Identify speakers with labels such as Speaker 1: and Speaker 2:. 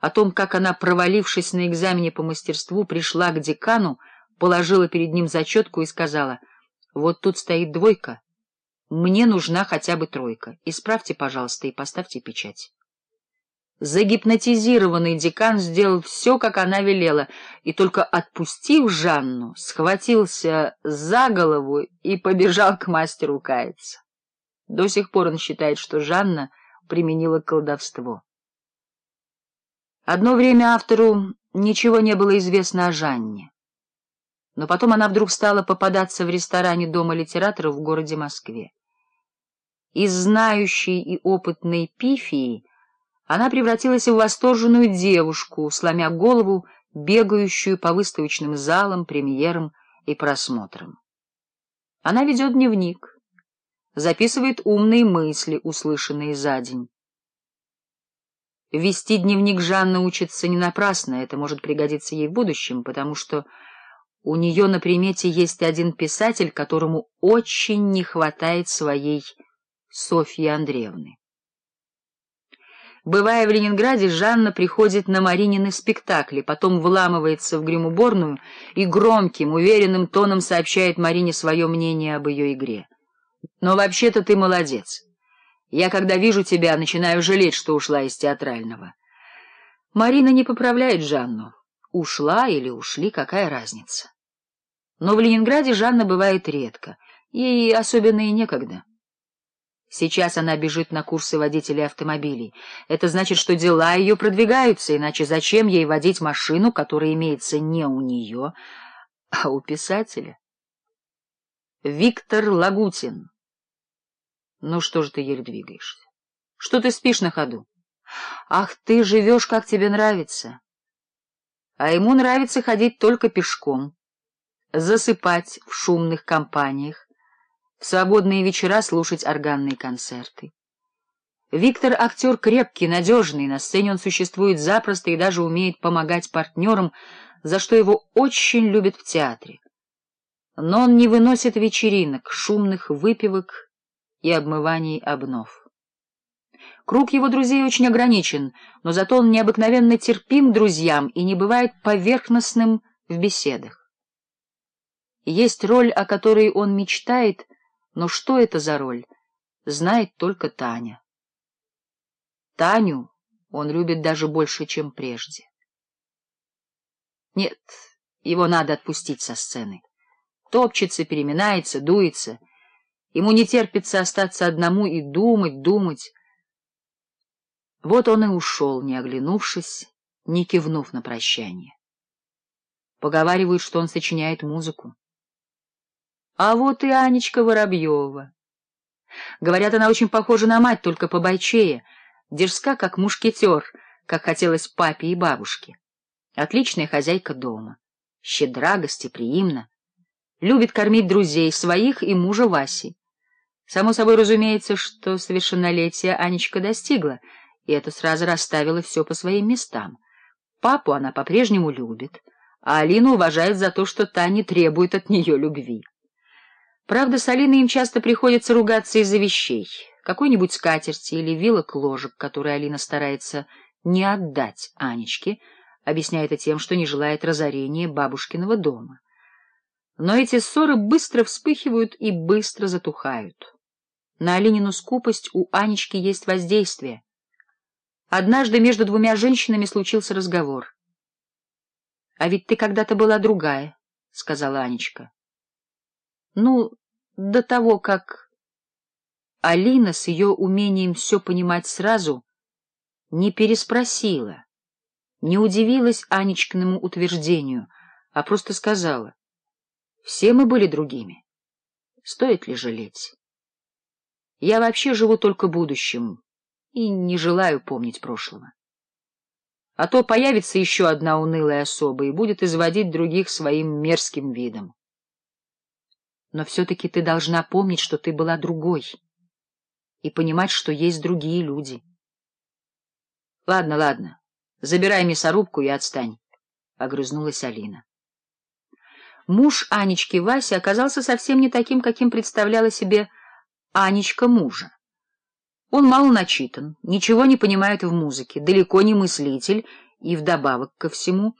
Speaker 1: о том, как она, провалившись на экзамене по мастерству, пришла к декану, положила перед ним зачетку и сказала, «Вот тут стоит двойка, мне нужна хотя бы тройка. Исправьте, пожалуйста, и поставьте печать». Загипнотизированный декан сделал все, как она велела, и только отпустив Жанну, схватился за голову и побежал к мастеру каяться. До сих пор он считает, что Жанна применила колдовство. Одно время автору ничего не было известно о Жанне. Но потом она вдруг стала попадаться в ресторане Дома литераторов в городе Москве. Из знающей и опытной пифии она превратилась в восторженную девушку, сломя голову, бегающую по выставочным залам, премьерам и просмотрам. Она ведет дневник, записывает умные мысли, услышанные за день. Вести дневник Жанна учится не напрасно, это может пригодиться ей в будущем, потому что у нее на примете есть один писатель, которому очень не хватает своей Софьи Андреевны. Бывая в Ленинграде, Жанна приходит на Маринины спектакли, потом вламывается в гримуборную и громким, уверенным тоном сообщает Марине свое мнение об ее игре. «Но вообще-то ты молодец». Я, когда вижу тебя, начинаю жалеть, что ушла из театрального. Марина не поправляет Жанну. Ушла или ушли, какая разница. Но в Ленинграде Жанна бывает редко, ей особенно и некогда. Сейчас она бежит на курсы водителей автомобилей. Это значит, что дела ее продвигаются, иначе зачем ей водить машину, которая имеется не у нее, а у писателя? Виктор Лагутин Ну что же ты еле двигаешься? Что ты спишь на ходу? Ах, ты живешь, как тебе нравится. А ему нравится ходить только пешком, засыпать в шумных компаниях, в свободные вечера слушать органные концерты. Виктор — актер крепкий, надежный, на сцене он существует запросто и даже умеет помогать партнерам, за что его очень любят в театре. Но он не выносит вечеринок, шумных выпивок и обмываний обнов. Круг его друзей очень ограничен, но зато он необыкновенно терпим друзьям и не бывает поверхностным в беседах. Есть роль, о которой он мечтает, но что это за роль, знает только Таня. Таню он любит даже больше, чем прежде. Нет, его надо отпустить со сцены. Топчется, переминается, дуется — Ему не терпится остаться одному и думать, думать. Вот он и ушел, не оглянувшись, не кивнув на прощание. Поговаривают, что он сочиняет музыку. А вот и Анечка Воробьева. Говорят, она очень похожа на мать, только побойчее, дерзка, как мушкетер, как хотелось папе и бабушке. Отличная хозяйка дома, щедра, гостеприимна любит кормить друзей, своих и мужа Васи. Само собой разумеется, что совершеннолетие Анечка достигла, и это сразу расставило все по своим местам. Папу она по-прежнему любит, а Алину уважает за то, что та не требует от нее любви. Правда, с Алиной им часто приходится ругаться из-за вещей, какой-нибудь скатерти или вилок ложек, которые Алина старается не отдать Анечке, объясняя это тем, что не желает разорения бабушкиного дома. Но эти ссоры быстро вспыхивают и быстро затухают. На Алинину скупость у Анечки есть воздействие. Однажды между двумя женщинами случился разговор. — А ведь ты когда-то была другая, — сказала Анечка. — Ну, до того, как... Алина с ее умением все понимать сразу не переспросила, не удивилась Анечкиному утверждению, а просто сказала, все мы были другими, стоит ли жалеть? Я вообще живу только будущим и не желаю помнить прошлого. А то появится еще одна унылая особа и будет изводить других своим мерзким видом. Но все-таки ты должна помнить, что ты была другой, и понимать, что есть другие люди. Ладно, ладно, забирай мясорубку и отстань, — огрызнулась Алина. Муж Анечки Васи оказался совсем не таким, каким представляла себе Анечка мужа. Он мало начитан, ничего не понимает в музыке, далеко не мыслитель и, вдобавок ко всему,